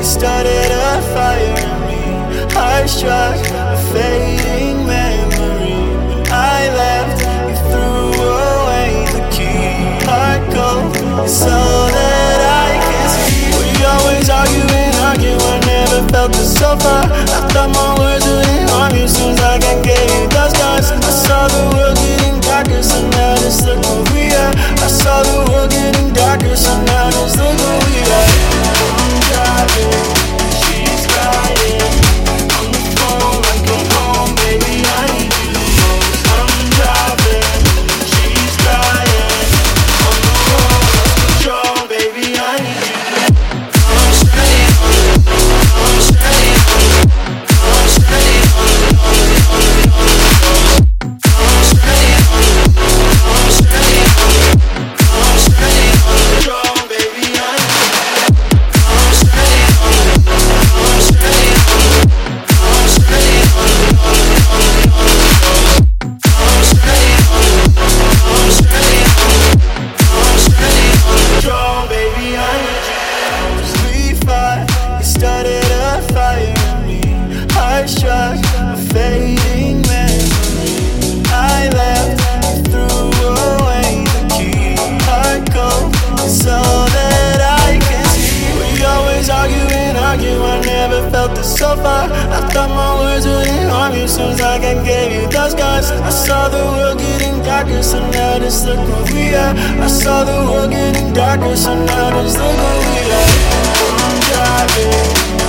You started a fire in me. Heartstruck, a fading memory. When I left, you threw away the key. Heart gold it's all that I can see. We always arguing, arguing, never felt this so far. I thought my felt the sofa. I thought my words wouldn't harm you, soon like I gave you those scars. I saw the world getting darker, so now this look where we are. I saw the world getting darker, so now this look where we are. I'm driving.